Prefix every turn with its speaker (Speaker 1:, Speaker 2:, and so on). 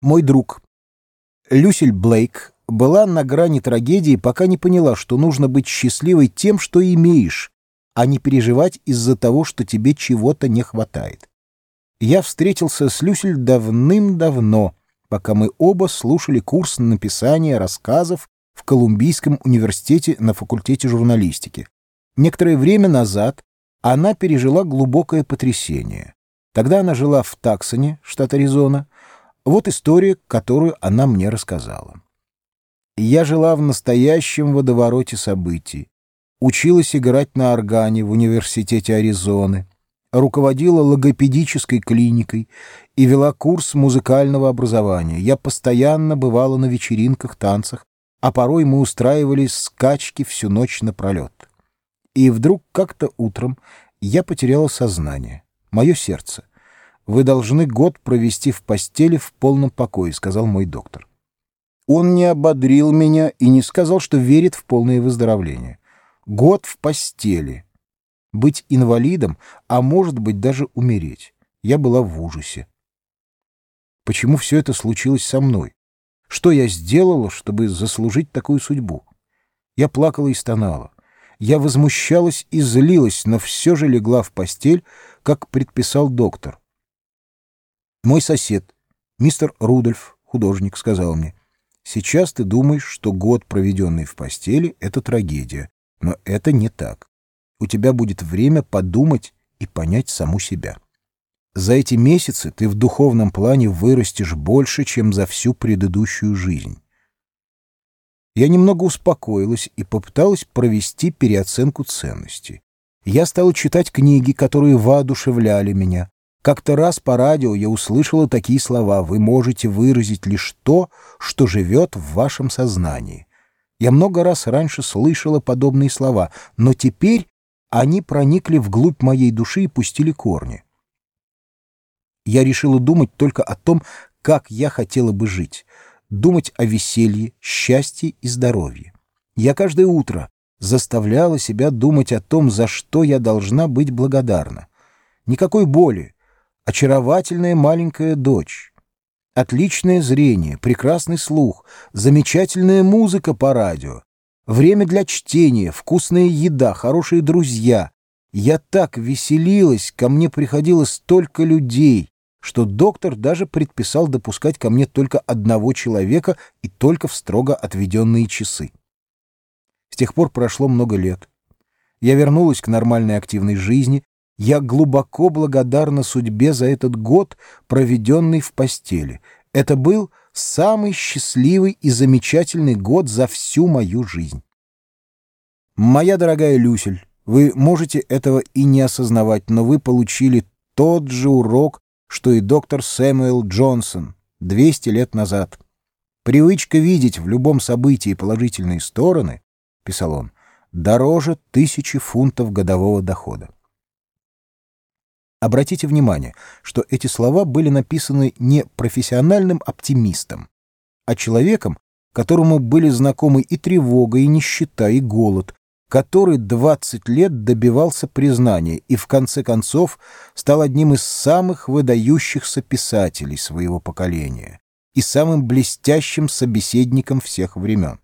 Speaker 1: Мой друг. Люсиль Блейк была на грани трагедии, пока не поняла, что нужно быть счастливой тем, что имеешь, а не переживать из-за того, что тебе чего-то не хватает. Я встретился с Люсиль давным-давно, пока мы оба слушали курс написания рассказов в Колумбийском университете на факультете журналистики. Некоторое время назад она пережила глубокое потрясение. Тогда она жила в Таксоне, штат Аризона, вот история, которую она мне рассказала. Я жила в настоящем водовороте событий. Училась играть на органе в университете Аризоны, руководила логопедической клиникой и вела курс музыкального образования. Я постоянно бывала на вечеринках, танцах, а порой мы устраивали скачки всю ночь напролет. И вдруг как-то утром я потеряла сознание, мое сердце — вы должны год провести в постели в полном покое», — сказал мой доктор. Он не ободрил меня и не сказал, что верит в полное выздоровление. Год в постели. Быть инвалидом, а может быть даже умереть. Я была в ужасе. Почему все это случилось со мной? Что я сделала, чтобы заслужить такую судьбу? Я плакала и стонала. Я возмущалась и злилась, но все же легла в постель, как предписал доктор. Мой сосед, мистер Рудольф, художник, сказал мне, «Сейчас ты думаешь, что год, проведенный в постели, — это трагедия, но это не так. У тебя будет время подумать и понять саму себя. За эти месяцы ты в духовном плане вырастешь больше, чем за всю предыдущую жизнь». Я немного успокоилась и попыталась провести переоценку ценностей. Я стала читать книги, которые воодушевляли меня, как-то раз по радио я услышала такие слова «Вы можете выразить лишь то, что живет в вашем сознании». Я много раз раньше слышала подобные слова, но теперь они проникли вглубь моей души и пустили корни. Я решила думать только о том, как я хотела бы жить, думать о веселье, счастье и здоровье. Я каждое утро заставляла себя думать о том, за что я должна быть благодарна. Никакой боли, очаровательная маленькая дочь, отличное зрение, прекрасный слух, замечательная музыка по радио, время для чтения, вкусная еда, хорошие друзья. Я так веселилась, ко мне приходило столько людей, что доктор даже предписал допускать ко мне только одного человека и только в строго отведенные часы. С тех пор прошло много лет. Я вернулась к нормальной активной жизни, я глубоко благодарна судьбе за этот год, проведенный в постели. Это был самый счастливый и замечательный год за всю мою жизнь. Моя дорогая Люсель, вы можете этого и не осознавать, но вы получили тот же урок, что и доктор Сэмюэл Джонсон 200 лет назад. Привычка видеть в любом событии положительные стороны, писал он, дороже тысячи фунтов годового дохода. Обратите внимание, что эти слова были написаны не профессиональным оптимистом, а человеком, которому были знакомы и тревога, и нищета, и голод, который 20 лет добивался признания и в конце концов стал одним из самых выдающихся писателей своего поколения и самым блестящим собеседником всех времен.